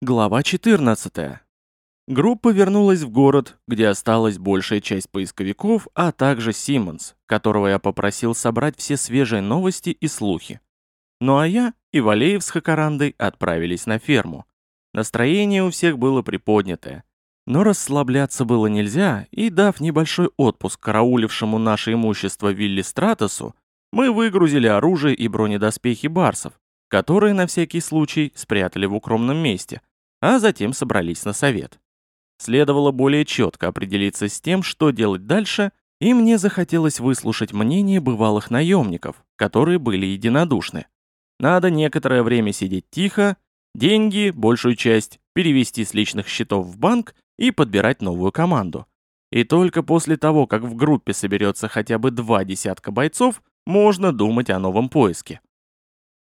Глава 14. Группа вернулась в город, где осталась большая часть поисковиков, а также Симмонс, которого я попросил собрать все свежие новости и слухи. Ну а я и Валеев с Хакарандой отправились на ферму. Настроение у всех было приподнятое. Но расслабляться было нельзя, и дав небольшой отпуск караулившему наше имущество Вилли Стратосу, мы выгрузили оружие и бронедоспехи барсов, которые на всякий случай спрятали в укромном месте, а затем собрались на совет. Следовало более четко определиться с тем, что делать дальше, и мне захотелось выслушать мнение бывалых наемников, которые были единодушны. Надо некоторое время сидеть тихо, деньги, большую часть, перевести с личных счетов в банк и подбирать новую команду. И только после того, как в группе соберется хотя бы два десятка бойцов, можно думать о новом поиске.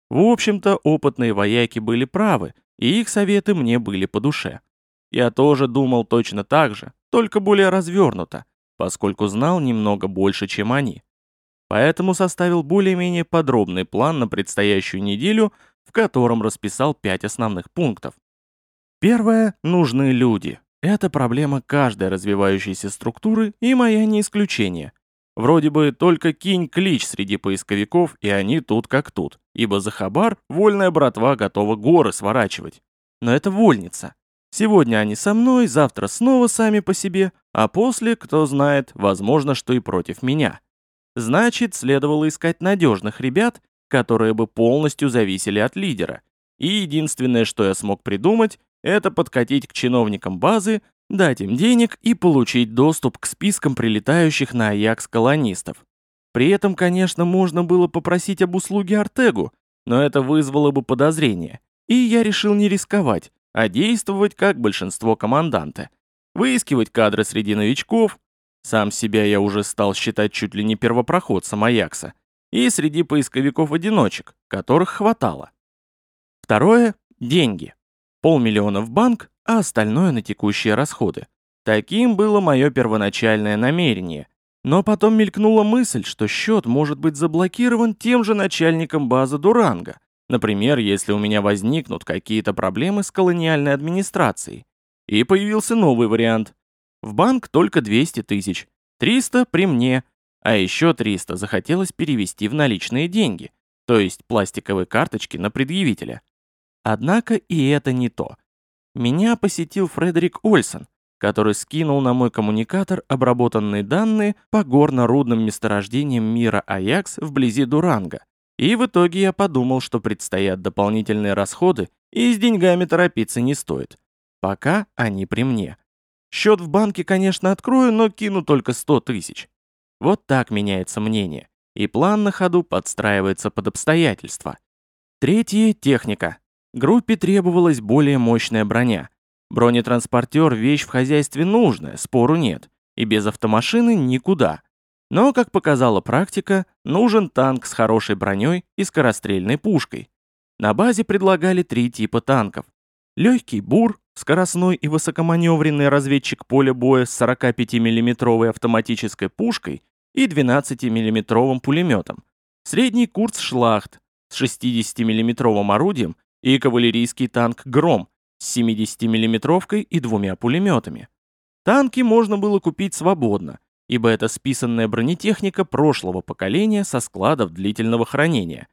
В общем-то, опытные вояки были правы, и их советы мне были по душе. Я тоже думал точно так же, только более развернуто, поскольку знал немного больше, чем они. Поэтому составил более-менее подробный план на предстоящую неделю, в котором расписал пять основных пунктов. Первое – нужны люди. Это проблема каждой развивающейся структуры, и моя не исключение. Вроде бы только кинь клич среди поисковиков, и они тут как тут, ибо за хабар вольная братва готова горы сворачивать. Но это вольница. Сегодня они со мной, завтра снова сами по себе, а после, кто знает, возможно, что и против меня. Значит, следовало искать надежных ребят, которые бы полностью зависели от лидера. И единственное, что я смог придумать, это подкатить к чиновникам базы дать им денег и получить доступ к спискам прилетающих на Аякс колонистов. При этом, конечно, можно было попросить об услуге Артегу, но это вызвало бы подозрение. И я решил не рисковать, а действовать как большинство команданта. Выискивать кадры среди новичков, сам себя я уже стал считать чуть ли не первопроходцем Аякса, и среди поисковиков-одиночек, которых хватало. Второе – деньги. Полмиллиона в банк, а остальное на текущие расходы. Таким было мое первоначальное намерение. Но потом мелькнула мысль, что счет может быть заблокирован тем же начальником базы Дуранга. Например, если у меня возникнут какие-то проблемы с колониальной администрацией. И появился новый вариант. В банк только 200 тысяч. 300 при мне. А еще 300 захотелось перевести в наличные деньги. То есть пластиковые карточки на предъявителя. Однако и это не то. Меня посетил Фредерик Ольсон, который скинул на мой коммуникатор обработанные данные по горно-рудным месторождениям мира Аякс вблизи Дуранга. И в итоге я подумал, что предстоят дополнительные расходы, и с деньгами торопиться не стоит. Пока они при мне. Счет в банке, конечно, открою, но кину только 100 тысяч. Вот так меняется мнение. И план на ходу подстраивается под обстоятельства. Третье – техника. Группе требовалась более мощная броня. Бронетранспортер – вещь в хозяйстве нужная, спору нет. И без автомашины никуда. Но, как показала практика, нужен танк с хорошей броней и скорострельной пушкой. На базе предлагали три типа танков. Легкий БУР, скоростной и высокоманевренный разведчик поля боя с 45 миллиметровой автоматической пушкой и 12 миллиметровым пулеметом. Средний курс «Шлахт» с 60 миллиметровым орудием и кавалерийский танк «Гром» с 70-миллиметровкой и двумя пулеметами. Танки можно было купить свободно, ибо это списанная бронетехника прошлого поколения со складов длительного хранения.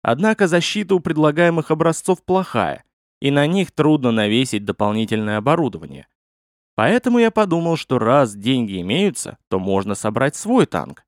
Однако защита у предлагаемых образцов плохая, и на них трудно навесить дополнительное оборудование. Поэтому я подумал, что раз деньги имеются, то можно собрать свой танк.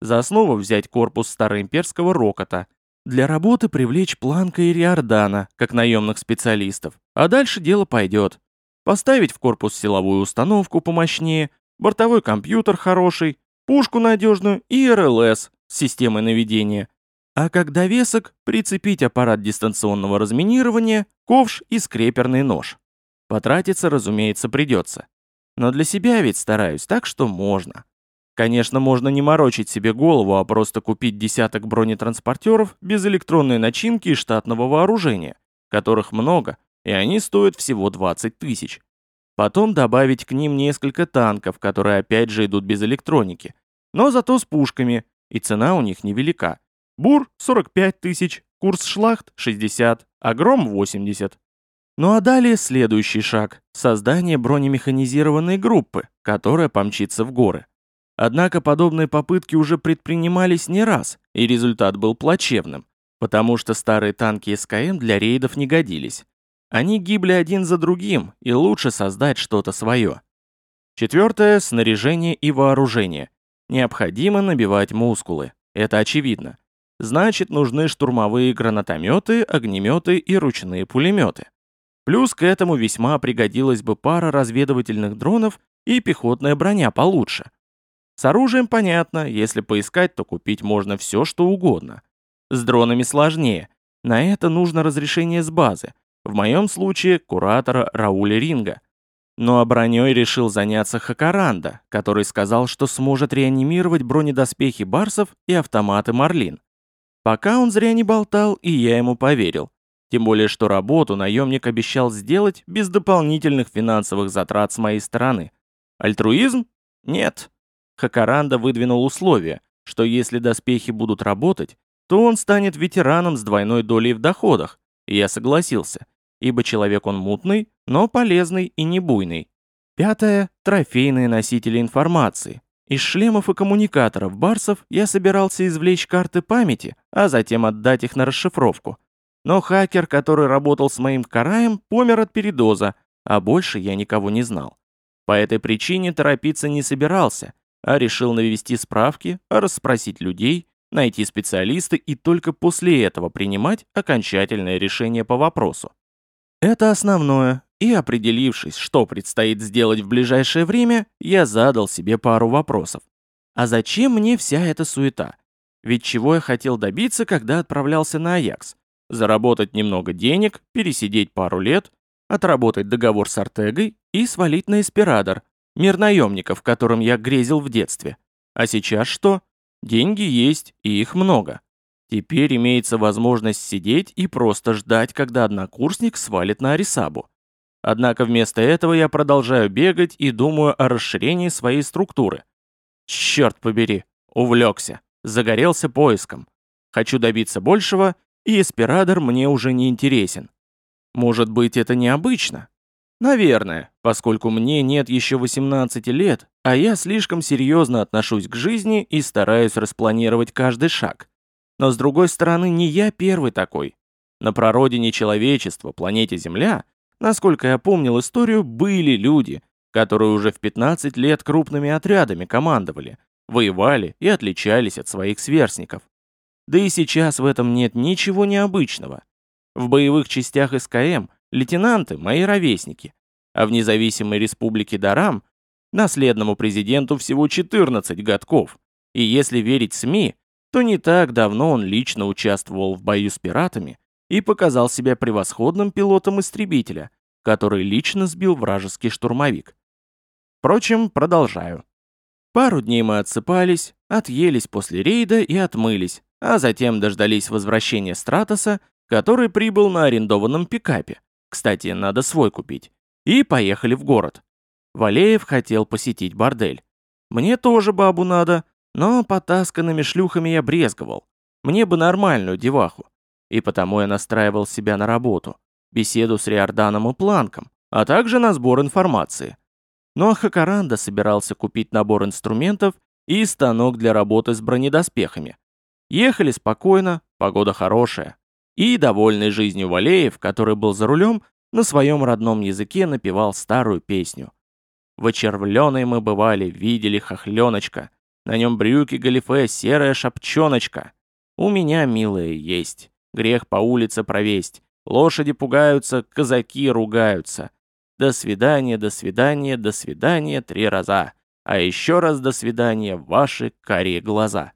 За основу взять корпус староимперского «Рокота», для работы привлечь Планка и Риордана, как наемных специалистов, а дальше дело пойдет. Поставить в корпус силовую установку помощнее, бортовой компьютер хороший, пушку надежную и РЛС с системой наведения. А как довесок прицепить аппарат дистанционного разминирования, ковш и скреперный нож. Потратиться, разумеется, придется. Но для себя ведь стараюсь, так что можно. Конечно, можно не морочить себе голову, а просто купить десяток бронетранспортеров без электронной начинки и штатного вооружения, которых много, и они стоят всего 20 тысяч. Потом добавить к ним несколько танков, которые опять же идут без электроники, но зато с пушками, и цена у них невелика. Бур – 45 тысяч, курс шлахт – 60, а гром – 80. Ну а далее следующий шаг – создание бронемеханизированной группы, которая помчится в горы. Однако подобные попытки уже предпринимались не раз, и результат был плачевным, потому что старые танки СКМ для рейдов не годились. Они гибли один за другим, и лучше создать что-то свое. Четвертое – снаряжение и вооружение. Необходимо набивать мускулы, это очевидно. Значит, нужны штурмовые гранатометы, огнеметы и ручные пулеметы. Плюс к этому весьма пригодилась бы пара разведывательных дронов и пехотная броня получше. С оружием понятно, если поискать, то купить можно все, что угодно. С дронами сложнее. На это нужно разрешение с базы. В моем случае куратора Рауля Ринга. Но броней решил заняться Хакаранда, который сказал, что сможет реанимировать бронедоспехи Барсов и автоматы Марлин. Пока он зря не болтал, и я ему поверил. Тем более, что работу наемник обещал сделать без дополнительных финансовых затрат с моей стороны. Альтруизм? Нет. Хакаранда выдвинул условие, что если доспехи будут работать, то он станет ветераном с двойной долей в доходах, и я согласился, ибо человек он мутный, но полезный и не буйный. Пятое – трофейные носители информации. Из шлемов и коммуникаторов барсов я собирался извлечь карты памяти, а затем отдать их на расшифровку. Но хакер, который работал с моим караем, помер от передоза, а больше я никого не знал. По этой причине торопиться не собирался, а решил навести справки, расспросить людей, найти специалиста и только после этого принимать окончательное решение по вопросу. Это основное, и определившись, что предстоит сделать в ближайшее время, я задал себе пару вопросов. А зачем мне вся эта суета? Ведь чего я хотел добиться, когда отправлялся на Аякс? Заработать немного денег, пересидеть пару лет, отработать договор с Артегой и свалить на Эспирадор, мир наемников, которым я грезил в детстве. А сейчас что? Деньги есть, и их много. Теперь имеется возможность сидеть и просто ждать, когда однокурсник свалит на Арисабу. Однако вместо этого я продолжаю бегать и думаю о расширении своей структуры. Черт побери, увлекся, загорелся поиском. Хочу добиться большего, и эспирадор мне уже не интересен. Может быть, это необычно? Наверное, поскольку мне нет еще 18 лет, а я слишком серьезно отношусь к жизни и стараюсь распланировать каждый шаг. Но с другой стороны, не я первый такой. На прародине человечества, планете Земля, насколько я помнил историю, были люди, которые уже в 15 лет крупными отрядами командовали, воевали и отличались от своих сверстников. Да и сейчас в этом нет ничего необычного. В боевых частях СКМ – лейтенанты – мои ровесники, а в независимой республике Дарам наследному президенту всего 14 годков, и если верить СМИ, то не так давно он лично участвовал в бою с пиратами и показал себя превосходным пилотом истребителя, который лично сбил вражеский штурмовик. Впрочем, продолжаю. Пару дней мы отсыпались, отъелись после рейда и отмылись, а затем дождались возвращения Стратоса, который прибыл на арендованном пикапе. Кстати, надо свой купить. И поехали в город. Валеев хотел посетить бордель. Мне тоже бабу надо, но потасканными шлюхами я брезговал. Мне бы нормальную деваху. И потому я настраивал себя на работу, беседу с Риорданом и Планком, а также на сбор информации. Ну а Хакаранда собирался купить набор инструментов и станок для работы с бронедоспехами. Ехали спокойно, погода хорошая. И, довольный жизнью Валеев, который был за рулем, на своем родном языке напевал старую песню. В очервленной мы бывали, видели хохленочка, на нем брюки галифе, серая шапчоночка. У меня, милая, есть, грех по улице провесть, лошади пугаются, казаки ругаются. До свидания, до свидания, до свидания три раза, а еще раз до свидания ваши карие глаза.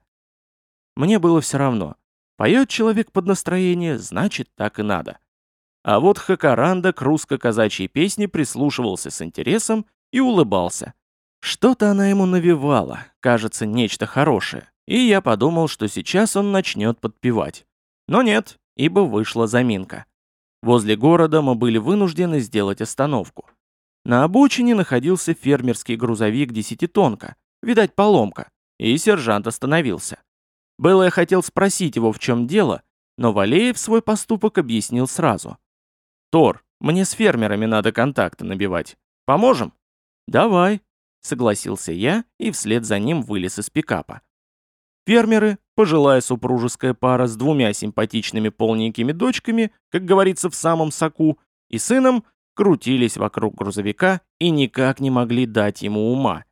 Мне было все равно. Поет человек под настроение, значит, так и надо. А вот Хакаранда к русско-казачьей песне прислушивался с интересом и улыбался. Что-то она ему навевала, кажется, нечто хорошее. И я подумал, что сейчас он начнет подпевать. Но нет, ибо вышла заминка. Возле города мы были вынуждены сделать остановку. На обочине находился фермерский грузовик десятитонка, видать, поломка, и сержант остановился. Было я хотел спросить его, в чем дело, но Валеев свой поступок объяснил сразу. «Тор, Мне с фермерами надо контакты набивать. Поможем?» «Давай», — согласился я и вслед за ним вылез из пикапа. Фермеры, пожилая супружеская пара с двумя симпатичными полненькими дочками, как говорится в самом соку, и сыном, крутились вокруг грузовика и никак не могли дать ему ума.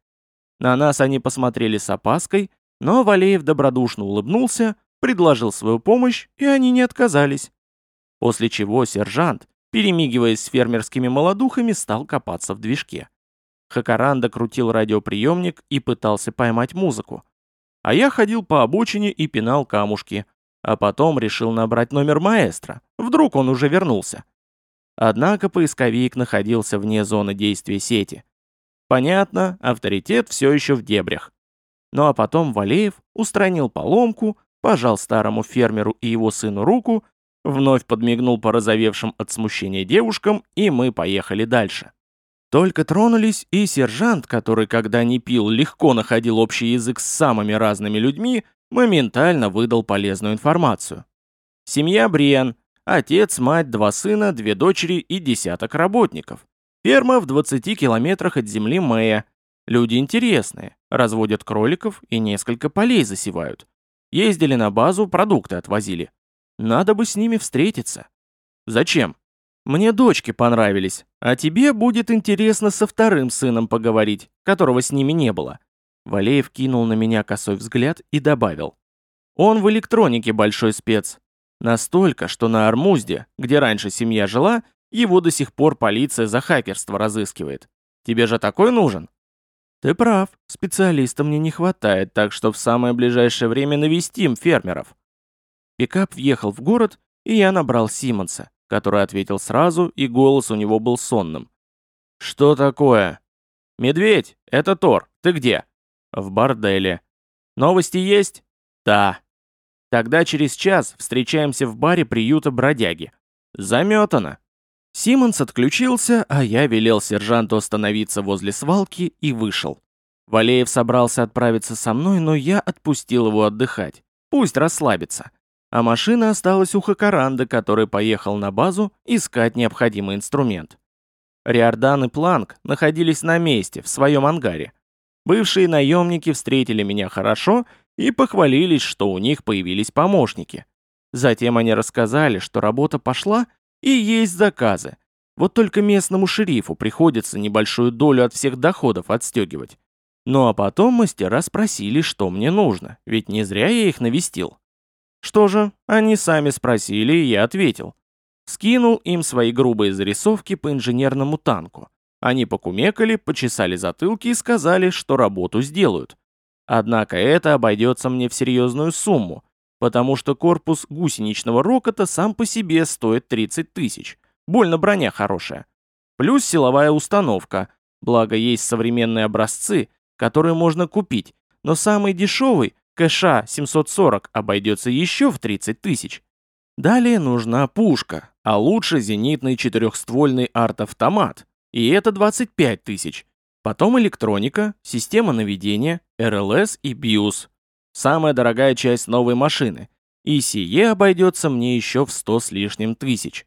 На нас они посмотрели с опаской, но Валеев добродушно улыбнулся, предложил свою помощь, и они не отказались. После чего сержант, перемигиваясь с фермерскими молодухами, стал копаться в движке. Хакаранда крутил радиоприемник и пытался поймать музыку. А я ходил по обочине и пинал камушки, а потом решил набрать номер маэстро, вдруг он уже вернулся. Однако поисковик находился вне зоны действия сети. Понятно, авторитет все еще в дебрях. Ну а потом Валеев устранил поломку, пожал старому фермеру и его сыну руку, вновь подмигнул порозовевшим от смущения девушкам, и мы поехали дальше. Только тронулись, и сержант, который, когда не пил, легко находил общий язык с самыми разными людьми, моментально выдал полезную информацию. Семья Бриан, отец, мать, два сына, две дочери и десяток работников. Ферма в 20 километрах от земли Мэя. Люди интересные, разводят кроликов и несколько полей засевают. Ездили на базу, продукты отвозили. Надо бы с ними встретиться. Зачем? Мне дочки понравились, а тебе будет интересно со вторым сыном поговорить, которого с ними не было». Валеев кинул на меня косой взгляд и добавил. «Он в электронике большой спец. Настолько, что на Армузде, где раньше семья жила, его до сих пор полиция за хакерство разыскивает. Тебе же такой нужен?» «Ты прав, специалиста мне не хватает, так что в самое ближайшее время навестим фермеров». Пикап въехал в город, и я набрал Симонса который ответил сразу, и голос у него был сонным. «Что такое?» «Медведь, это Тор, ты где?» «В борделе». «Новости есть?» «Да». «Тогда через час встречаемся в баре приюта бродяги». «Заметано». Симмонс отключился, а я велел сержанту остановиться возле свалки и вышел. Валеев собрался отправиться со мной, но я отпустил его отдыхать. Пусть расслабится а машина осталась у Хакаранда, который поехал на базу искать необходимый инструмент. Риордан и Планк находились на месте, в своем ангаре. Бывшие наемники встретили меня хорошо и похвалились, что у них появились помощники. Затем они рассказали, что работа пошла и есть заказы. Вот только местному шерифу приходится небольшую долю от всех доходов отстегивать. Ну а потом мастера спросили, что мне нужно, ведь не зря я их навестил. Что же, они сами спросили, и я ответил. Скинул им свои грубые зарисовки по инженерному танку. Они покумекали, почесали затылки и сказали, что работу сделают. Однако это обойдется мне в серьезную сумму, потому что корпус гусеничного рокота сам по себе стоит 30 тысяч. Больно броня хорошая. Плюс силовая установка, благо есть современные образцы, которые можно купить, но самый дешевый Кэша 740 обойдется еще в 30 тысяч. Далее нужна пушка, а лучше зенитный четырехствольный арт-автомат, и это 25 тысяч. Потом электроника, система наведения, РЛС и BIOS. Самая дорогая часть новой машины. И сие обойдется мне еще в 100 с лишним тысяч.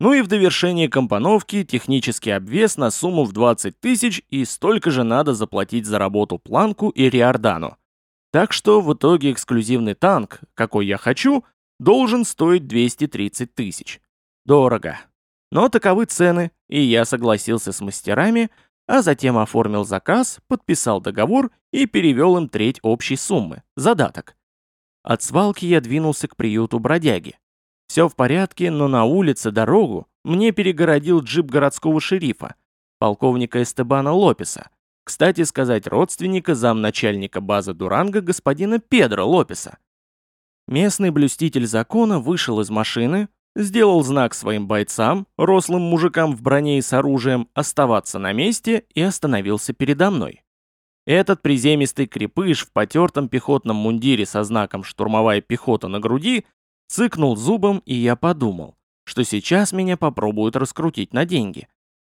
Ну и в довершение компоновки технический обвес на сумму в 20 тысяч и столько же надо заплатить за работу Планку и Риордану. Так что в итоге эксклюзивный танк, какой я хочу, должен стоить 230 тысяч. Дорого. Но таковы цены, и я согласился с мастерами, а затем оформил заказ, подписал договор и перевел им треть общей суммы, задаток. От свалки я двинулся к приюту бродяги. Все в порядке, но на улице дорогу мне перегородил джип городского шерифа, полковника Эстебана Лопеса, кстати сказать, родственника замначальника базы Дуранга господина Педро Лопеса. Местный блюститель закона вышел из машины, сделал знак своим бойцам, рослым мужикам в броне и с оружием, оставаться на месте и остановился передо мной. Этот приземистый крепыш в потертом пехотном мундире со знаком «Штурмовая пехота» на груди цыкнул зубом, и я подумал, что сейчас меня попробуют раскрутить на деньги.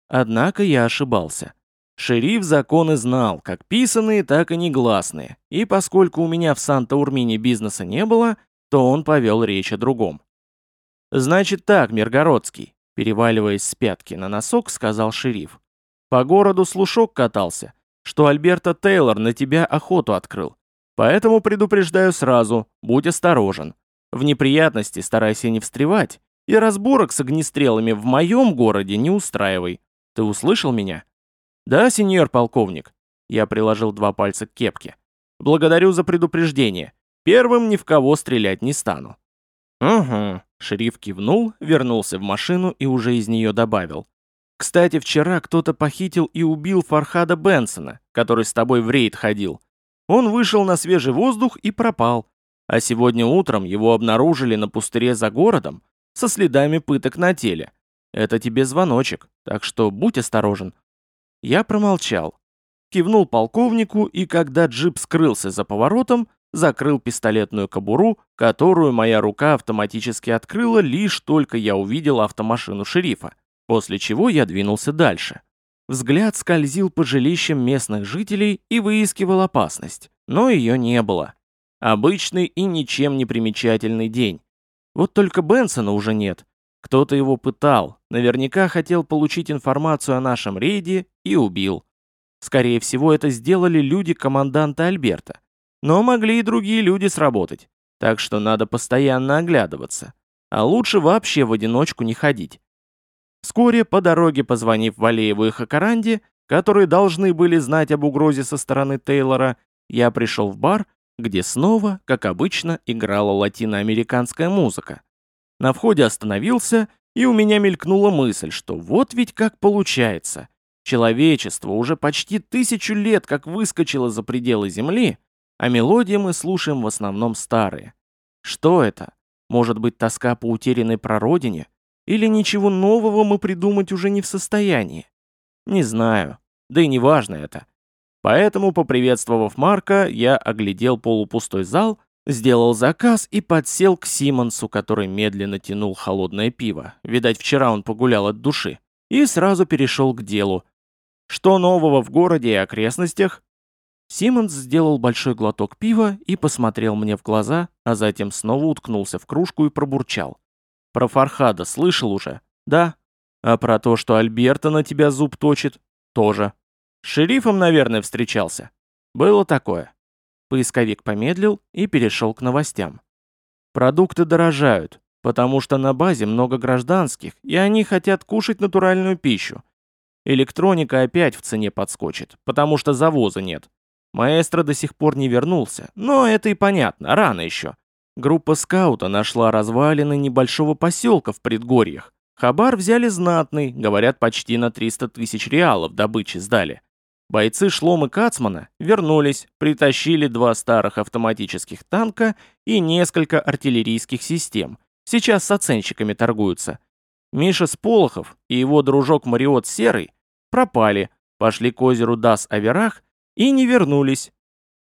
Однако я ошибался. Шериф законы знал, как писанные, так и негласные, и поскольку у меня в Санта-Урмине бизнеса не было, то он повел речь о другом. «Значит так, Миргородский, Переваливаясь с пятки на носок, сказал шериф. По городу слушок катался, что Альберта Тейлор на тебя охоту открыл. Поэтому предупреждаю сразу, будь осторожен. В неприятности старайся не встревать, и разборок с огнестрелами в моем городе не устраивай. Ты услышал меня? Да, сеньор полковник. Я приложил два пальца к кепке. Благодарю за предупреждение. Первым ни в кого стрелять не стану. Угу. Шериф кивнул, вернулся в машину и уже из нее добавил. Кстати, вчера кто-то похитил и убил Фархада Бенсона, который с тобой в рейд ходил. Он вышел на свежий воздух и пропал. А сегодня утром его обнаружили на пустыре за городом со следами пыток на теле. Это тебе звоночек, так что будь осторожен. Я промолчал. Кивнул полковнику, и когда джип скрылся за поворотом, закрыл пистолетную кобуру, которую моя рука автоматически открыла, лишь только я увидел автомашину шерифа, после чего я двинулся дальше. Взгляд скользил по жилищам местных жителей и выискивал опасность, но ее не было. Обычный и ничем не примечательный день. Вот только Бенсона уже нет. Кто-то его пытал, наверняка хотел получить информацию о нашем рейде и убил. Скорее всего, это сделали люди команданта Альберта. Но могли и другие люди сработать, так что надо постоянно оглядываться. А лучше вообще в одиночку не ходить. Вскоре, по дороге позвонив Валееву и Хакаранде, которые должны были знать об угрозе со стороны Тейлора, я пришел в бар, где снова, как обычно, играла латиноамериканская музыка. На входе остановился, и у меня мелькнула мысль, что вот ведь как получается. Человечество уже почти тысячу лет как выскочило за пределы Земли, а мелодии мы слушаем в основном старые. Что это? Может быть, тоска по утерянной прародине? Или ничего нового мы придумать уже не в состоянии? Не знаю. Да и не важно это. Поэтому, поприветствовав Марка, я оглядел полупустой зал, сделал заказ и подсел к Симонсу, который медленно тянул холодное пиво. Видать, вчера он погулял от души. И сразу перешел к делу. Что нового в городе и окрестностях? Симмонс сделал большой глоток пива и посмотрел мне в глаза, а затем снова уткнулся в кружку и пробурчал. «Про Фархада слышал уже?» «Да». «А про то, что Альберта на тебя зуб точит?» «Тоже». «С шерифом, наверное, встречался?» «Было такое». Поисковик помедлил и перешел к новостям. «Продукты дорожают, потому что на базе много гражданских, и они хотят кушать натуральную пищу. Электроника опять в цене подскочит, потому что завоза нет. Маэстро до сих пор не вернулся, но это и понятно, рано еще. Группа скаута нашла развалины небольшого поселка в предгорьях. Хабар взяли знатный, говорят, почти на 300 тысяч реалов добычи сдали. Бойцы Шлом и Кацмана вернулись, притащили два старых автоматических танка и несколько артиллерийских систем. Сейчас с оценщиками торгуются. Миша Сполохов и его дружок Мариот Серый пропали, пошли к озеру Дас-Аверах и не вернулись.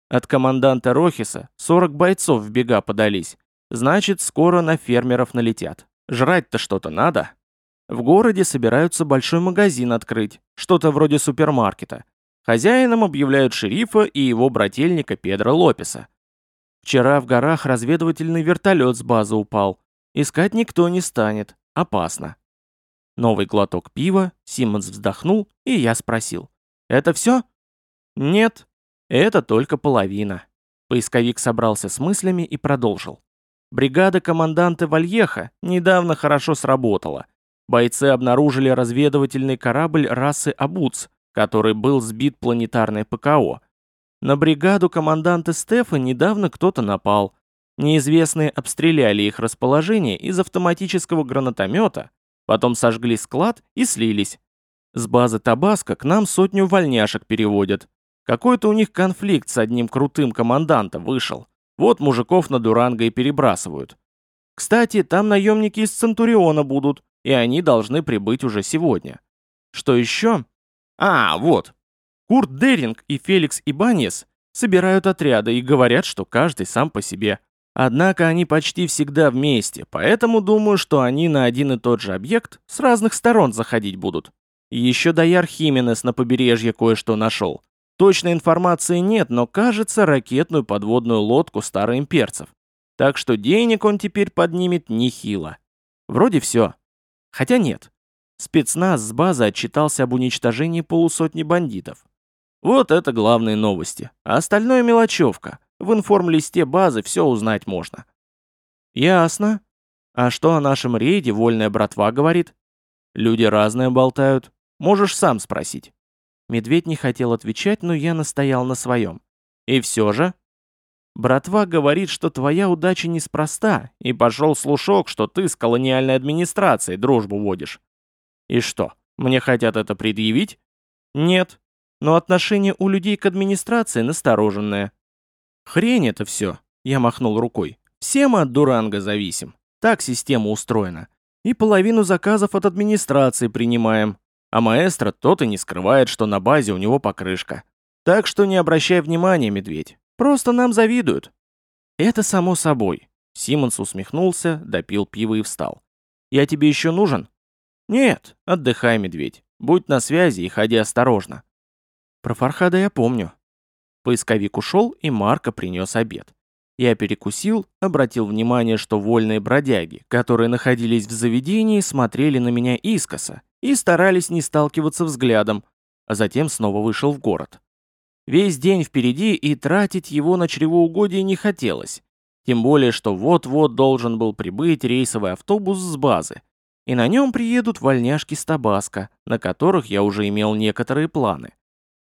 От команданта Рохиса 40 бойцов в бега подались. Значит, скоро на фермеров налетят. Жрать-то что-то надо. В городе собираются большой магазин открыть, что-то вроде супермаркета. Хозяином объявляют шерифа и его брательника Педро Лопеса. Вчера в горах разведывательный вертолет с базы упал. Искать никто не станет. Опасно. Новый глоток пива, Симмонс вздохнул, и я спросил. «Это все?» Нет, это только половина. Поисковик собрался с мыслями и продолжил. Бригада команданта Вальеха недавно хорошо сработала. Бойцы обнаружили разведывательный корабль расы Абуц, который был сбит планетарной ПКО. На бригаду команданта Стефа недавно кто-то напал. Неизвестные обстреляли их расположение из автоматического гранатомета, потом сожгли склад и слились. С базы Табаско к нам сотню вольняшек переводят. Какой-то у них конфликт с одним крутым командантом вышел. Вот мужиков на Дуранго и перебрасывают. Кстати, там наемники из Центуриона будут, и они должны прибыть уже сегодня. Что еще? А, вот. Курт Деринг и Феликс Ибанес собирают отряды и говорят, что каждый сам по себе. Однако они почти всегда вместе, поэтому думаю, что они на один и тот же объект с разных сторон заходить будут. еще Даяр Хименес на побережье кое-что нашел. Точной информации нет, но кажется ракетную подводную лодку староимперцев. Так что денег он теперь поднимет нехило. Вроде все. Хотя нет, Спецназ с базы отчитался об уничтожении полусотни бандитов. Вот это главные новости. А остальное мелочевка. В информлисте базы все узнать можно. Ясно. А что о нашем рейде вольная братва говорит? Люди разные болтают. Можешь сам спросить. Медведь не хотел отвечать, но я настоял на своем. И все же? Братва говорит, что твоя удача неспроста, и пошел слушок, что ты с колониальной администрацией дружбу водишь. И что, мне хотят это предъявить? Нет. Но отношение у людей к администрации настороженное. Хрень это все, я махнул рукой. Все мы от Дуранга зависим. Так система устроена. И половину заказов от администрации принимаем. А маэстро тот и не скрывает, что на базе у него покрышка. Так что не обращай внимания, медведь. Просто нам завидуют». «Это само собой». Симмонс усмехнулся, допил пиво и встал. «Я тебе еще нужен?» «Нет, отдыхай, медведь. Будь на связи и ходи осторожно». Про Фархада я помню. Поисковик ушел, и Марко принес обед. Я перекусил, обратил внимание, что вольные бродяги, которые находились в заведении, смотрели на меня искоса и старались не сталкиваться взглядом, а затем снова вышел в город. Весь день впереди, и тратить его на чревоугодие не хотелось. Тем более, что вот-вот должен был прибыть рейсовый автобус с базы. И на нем приедут вольняшки с Табаско, на которых я уже имел некоторые планы.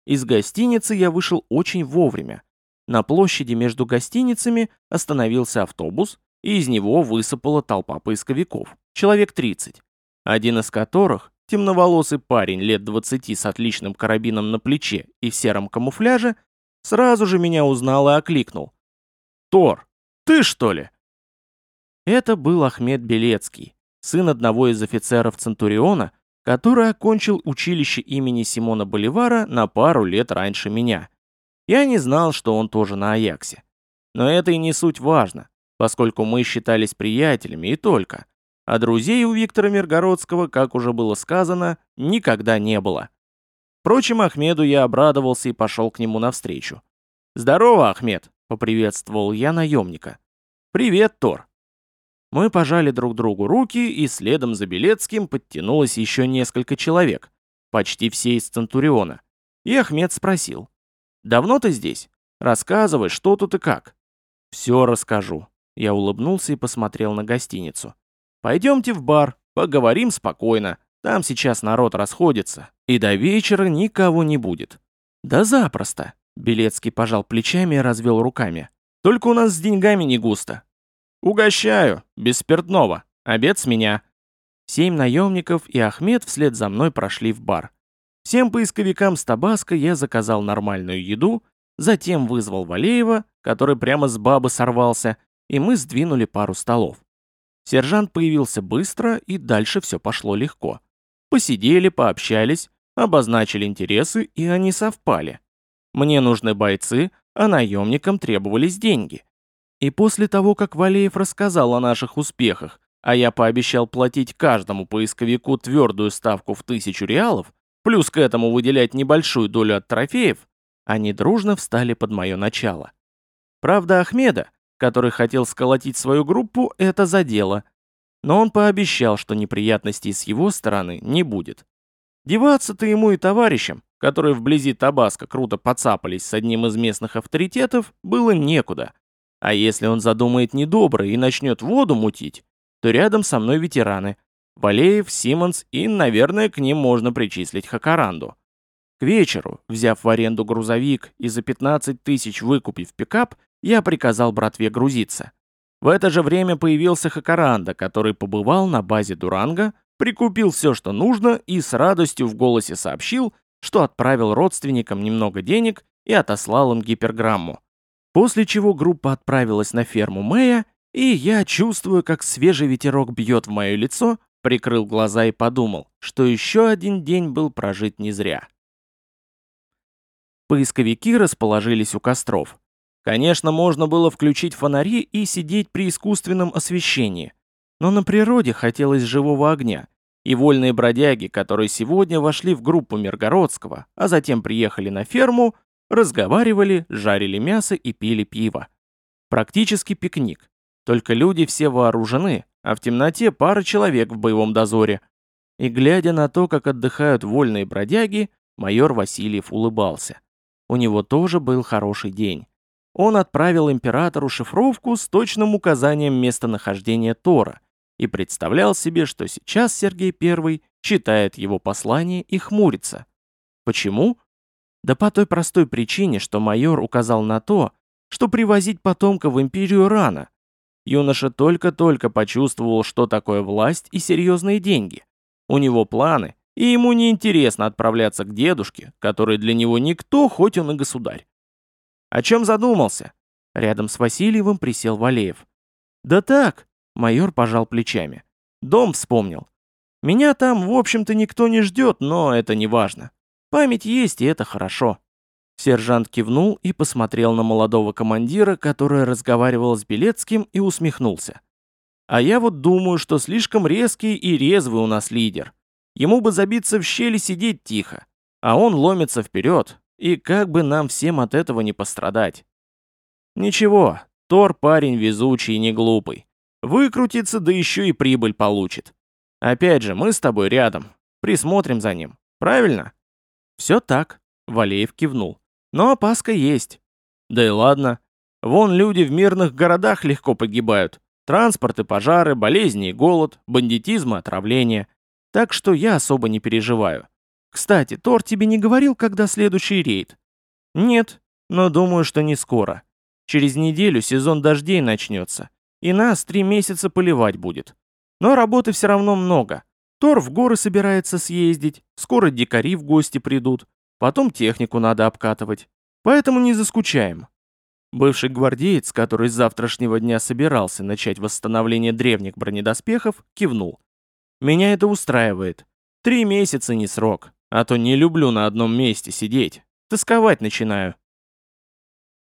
Из гостиницы я вышел очень вовремя. На площади между гостиницами остановился автобус, и из него высыпала толпа поисковиков, человек 30, один из которых, темноволосый парень лет 20 с отличным карабином на плече и в сером камуфляже, сразу же меня узнал и окликнул. «Тор, ты что ли?» Это был Ахмед Белецкий, сын одного из офицеров Центуриона, который окончил училище имени Симона Боливара на пару лет раньше меня. Я не знал, что он тоже на Аяксе. Но это и не суть важно, поскольку мы считались приятелями и только а друзей у Виктора Миргородского, как уже было сказано, никогда не было. Впрочем, Ахмеду я обрадовался и пошел к нему навстречу. «Здорово, Ахмед!» — поприветствовал я наемника. «Привет, Тор!» Мы пожали друг другу руки, и следом за Белецким подтянулось еще несколько человек, почти все из Центуриона. И Ахмед спросил. «Давно ты здесь? Рассказывай, что тут и как». «Все расскажу». Я улыбнулся и посмотрел на гостиницу. Пойдемте в бар, поговорим спокойно. Там сейчас народ расходится, и до вечера никого не будет. Да запросто. Белецкий пожал плечами и развел руками. Только у нас с деньгами не густо. Угощаю, без спиртного. Обед с меня. Семь наемников и Ахмед вслед за мной прошли в бар. Всем поисковикам с Табаско я заказал нормальную еду, затем вызвал Валеева, который прямо с бабы сорвался, и мы сдвинули пару столов. Сержант появился быстро, и дальше все пошло легко. Посидели, пообщались, обозначили интересы, и они совпали. Мне нужны бойцы, а наемникам требовались деньги. И после того, как Валеев рассказал о наших успехах, а я пообещал платить каждому поисковику твердую ставку в тысячу реалов, плюс к этому выделять небольшую долю от трофеев, они дружно встали под мое начало. Правда, Ахмеда, который хотел сколотить свою группу, это задело. Но он пообещал, что неприятностей с его стороны не будет. Деваться-то ему и товарищам, которые вблизи Табаско круто подцапались с одним из местных авторитетов, было некуда. А если он задумает недоброе и начнет воду мутить, то рядом со мной ветераны. Валеев, Симмонс и, наверное, к ним можно причислить Хакаранду. К вечеру, взяв в аренду грузовик и за 15 тысяч выкупив пикап, я приказал братве грузиться. В это же время появился Хакаранда, который побывал на базе Дуранга, прикупил все, что нужно, и с радостью в голосе сообщил, что отправил родственникам немного денег и отослал им гиперграмму. После чего группа отправилась на ферму Мэя, и я, чувствую, как свежий ветерок бьет в мое лицо, прикрыл глаза и подумал, что еще один день был прожит не зря. Поисковики расположились у костров. Конечно, можно было включить фонари и сидеть при искусственном освещении. Но на природе хотелось живого огня. И вольные бродяги, которые сегодня вошли в группу Миргородского, а затем приехали на ферму, разговаривали, жарили мясо и пили пиво. Практически пикник. Только люди все вооружены, а в темноте пара человек в боевом дозоре. И глядя на то, как отдыхают вольные бродяги, майор Васильев улыбался. У него тоже был хороший день. Он отправил императору шифровку с точным указанием местонахождения Тора и представлял себе, что сейчас Сергей I читает его послание и хмурится. Почему? Да по той простой причине, что майор указал на то, что привозить потомка в империю рано. Юноша только-только почувствовал, что такое власть и серьезные деньги. У него планы, и ему не интересно отправляться к дедушке, который для него никто, хоть он и государь. О чем задумался? Рядом с Васильевым присел Валеев. Да так, майор пожал плечами. Дом вспомнил. Меня там, в общем-то, никто не ждет, но это не важно. Память есть, и это хорошо. Сержант кивнул и посмотрел на молодого командира, который разговаривал с Белецким и усмехнулся. А я вот думаю, что слишком резкий и резвый у нас лидер. Ему бы забиться в щели сидеть тихо. А он ломится вперед, и как бы нам всем от этого не пострадать. Ничего, Тор парень везучий и не глупый. Выкрутится, да еще и прибыль получит. Опять же, мы с тобой рядом. Присмотрим за ним. Правильно? Все так. Валеев кивнул. Но опаска есть. Да и ладно. Вон люди в мирных городах легко погибают. Транспорт и пожары, болезни и голод, бандитизм и отравление. Так что я особо не переживаю. Кстати, Тор тебе не говорил, когда следующий рейд? Нет, но думаю, что не скоро. Через неделю сезон дождей начнется, и нас три месяца поливать будет. Но работы все равно много. Тор в горы собирается съездить, скоро дикари в гости придут, потом технику надо обкатывать. Поэтому не заскучаем. Бывший гвардеец, который с завтрашнего дня собирался начать восстановление древних бронедоспехов, кивнул. Меня это устраивает. Три месяца не срок, а то не люблю на одном месте сидеть. Тосковать начинаю.